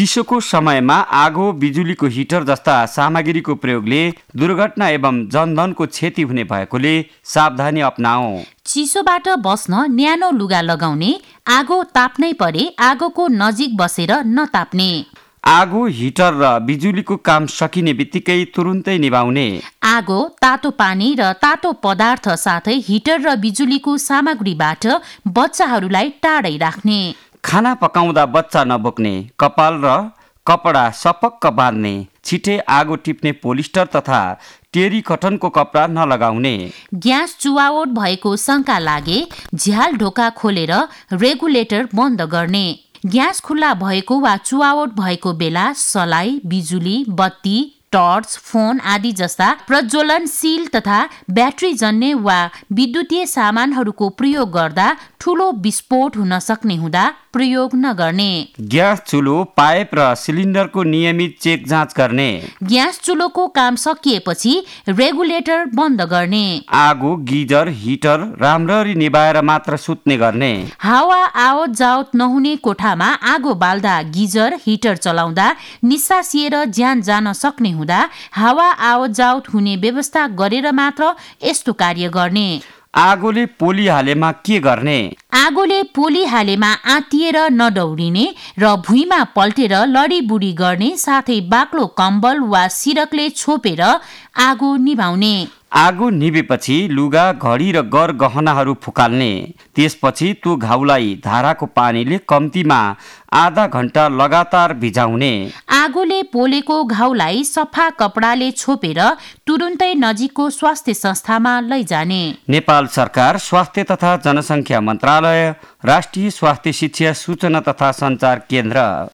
चिसोको समयमा आगो बिजुलीको हिटर जस्ता सामग्रीको प्रयोगले दुर्घटना एवं जनधनको क्षति हुने भएकोले सावधानी अप्नाऊ चिसोबाट बस्न न्यानो लुगा लगाउने आगो ताप्नै परे आगोको नजिक बसेर नताप्ने। आगो हिटर र बिजुलीको काम सकिने बित्तिकै तुरुन्तै निभाउने। आगो तातो पानी र तातो पदार्थ साथै हिटर र बिजुलीको सामग्रीबाट बच्चाहरूलाई टाढै राख्ने। खाना पकाउँदा बच्चा नबोक्ने कपाल र कपडा सपक्क बाँध्ने छिटै आगो टिप्ने पोलिस्टर तथा टेरी कटनको कपडा नलगाउने। ग्यास चुवावट भएको शङ्का लागे झ्याल ढोका खोलेर रेगुलेटर बन्द गर्ने। ग्यास खुल्ला भएको वा चुवावट भएको बेला सलाई बिजुली बत्ती टर्च फोन आदि जस्ता प्रज्वलनशील तथा ब्याट्री जन्य वा विद्युतीय सामानहरूको प्रयोग गर्दा ठुलो विस्फोट हुन सक्ने हुँदा प्रयोग नगर्ने। ग्यास चुलो पाइप र सिलिन्डरको नियमित चेक जाँच गर्ने। ग्यास चुलोको काम सकिएपछि रेगुलेटर बन्द गर्ने। आगो गिजर हिटर राम्ररी निभाएर मात्र सुत्ने गर्ने। हावा आवत जावत नहुने कोठामा आगो बाल्दा गिजर हिटर चलाउँदा निसासिएर ज्यान जान सक्ने हुँदा हावा आवत जावत हुने व्यवस्था गरेर मात्र यस्तो कार्य गर्ने। आगोले पोलिहालेमा के गर्ने? आगोले पोलिहालेमा आँतिएर नदौडिने र भुइँमा पल्टेर लडीबुडी गर्ने साथै बाक्लो कम्बल वा सिरकले छोपेर आगो निभाउने। आगो निभेपछि लुगा घडी र गर गहनाहरू फुकाल्ने। त्यसपछि त्यो घाउलाई धाराको पानीले कम्तीमा आधा घन्टा लगातार भिजाउने। आगोले पोलेको घाउलाई सफा कपडाले छोपेर तुरुन्तै नजिकको स्वास्थ्य संस्थामा लैजाने। नेपाल सरकार स्वास्थ्य तथा जनसङ्ख्या मन्त्रालय राष्ट्रिय स्वास्थ्य शिक्षा सूचना तथा सञ्चार केन्द्र।